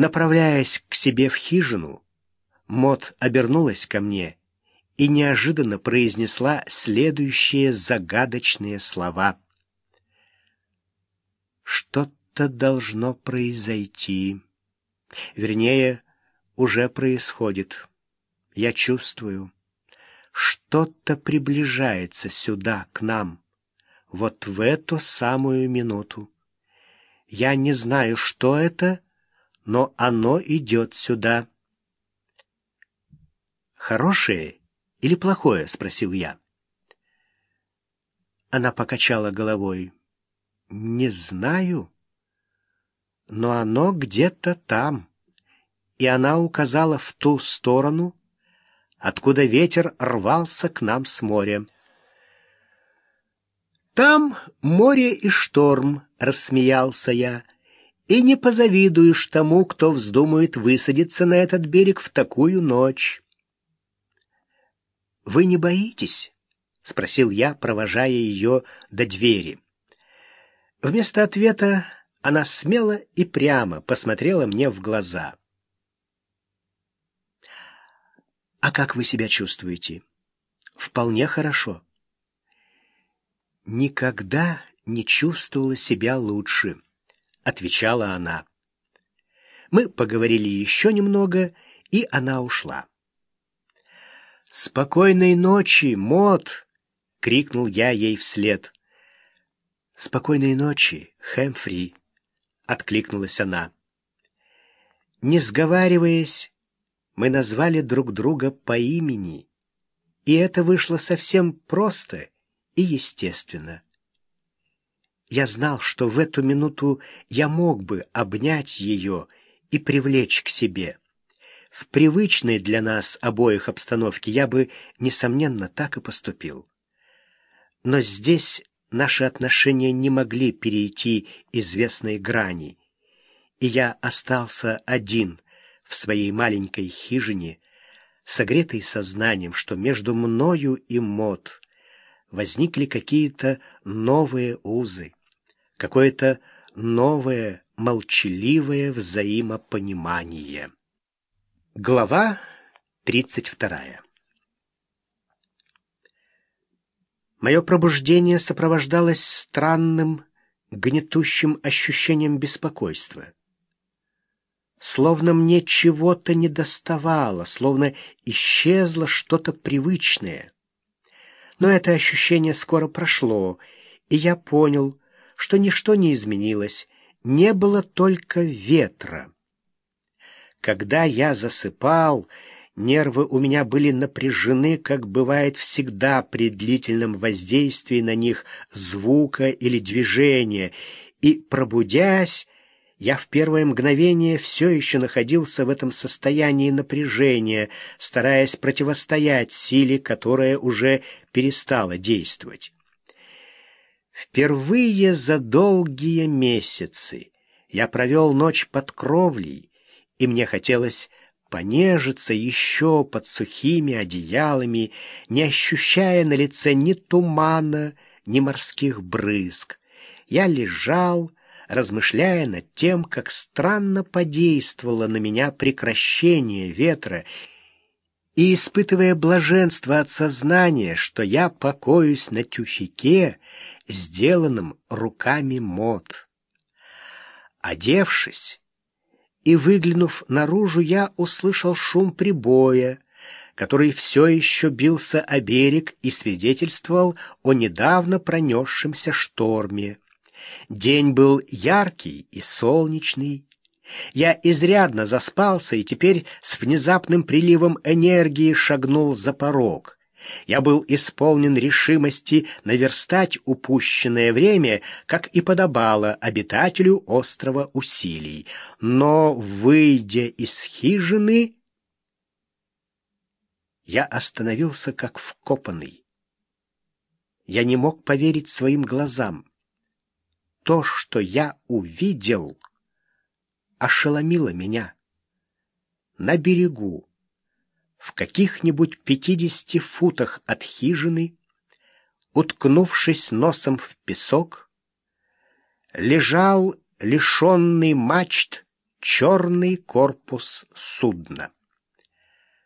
Направляясь к себе в хижину, Мот обернулась ко мне и неожиданно произнесла следующие загадочные слова. «Что-то должно произойти. Вернее, уже происходит. Я чувствую. Что-то приближается сюда, к нам, вот в эту самую минуту. Я не знаю, что это, но оно идет сюда». «Хорошее или плохое?» — спросил я. Она покачала головой. «Не знаю, но оно где-то там». И она указала в ту сторону, откуда ветер рвался к нам с моря. «Там море и шторм», — рассмеялся я, — «и не позавидуешь тому, кто вздумает высадиться на этот берег в такую ночь». «Вы не боитесь?» — спросил я, провожая ее до двери. Вместо ответа она смело и прямо посмотрела мне в глаза. «А как вы себя чувствуете?» «Вполне хорошо». «Никогда не чувствовала себя лучше», — отвечала она. Мы поговорили еще немного, и она ушла. «Спокойной ночи, Мот!» — крикнул я ей вслед. «Спокойной ночи, Хэмфри!» — откликнулась она. Не сговариваясь, мы назвали друг друга по имени, и это вышло совсем просто и естественно. Я знал, что в эту минуту я мог бы обнять ее и привлечь к себе. В привычной для нас обоих обстановке я бы, несомненно, так и поступил. Но здесь наши отношения не могли перейти известной грани, и я остался один в своей маленькой хижине, согретый сознанием, что между мною и Мот возникли какие-то новые узы, какое-то новое молчаливое взаимопонимание. Глава 32 Мое пробуждение сопровождалось странным, гнетущим ощущением беспокойства. Словно мне чего-то недоставало, словно исчезло что-то привычное. Но это ощущение скоро прошло, и я понял, что ничто не изменилось, не было только ветра. Когда я засыпал, нервы у меня были напряжены, как бывает всегда при длительном воздействии на них звука или движения, и, пробудясь, я в первое мгновение все еще находился в этом состоянии напряжения, стараясь противостоять силе, которая уже перестала действовать. Впервые за долгие месяцы я провел ночь под кровлей, и мне хотелось понежиться еще под сухими одеялами, не ощущая на лице ни тумана, ни морских брызг. Я лежал, размышляя над тем, как странно подействовало на меня прекращение ветра, и испытывая блаженство от сознания, что я покоюсь на тюфике, сделанном руками мод. Одевшись, и, выглянув наружу, я услышал шум прибоя, который все еще бился о берег и свидетельствовал о недавно пронесшемся шторме. День был яркий и солнечный. Я изрядно заспался и теперь с внезапным приливом энергии шагнул за порог. Я был исполнен решимости наверстать упущенное время, как и подобало обитателю острова усилий. Но, выйдя из хижины, я остановился как вкопанный. Я не мог поверить своим глазам. То, что я увидел, ошеломило меня. На берегу, в каких-нибудь пятидесяти футах от хижины, уткнувшись носом в песок, лежал лишенный мачт черный корпус судна.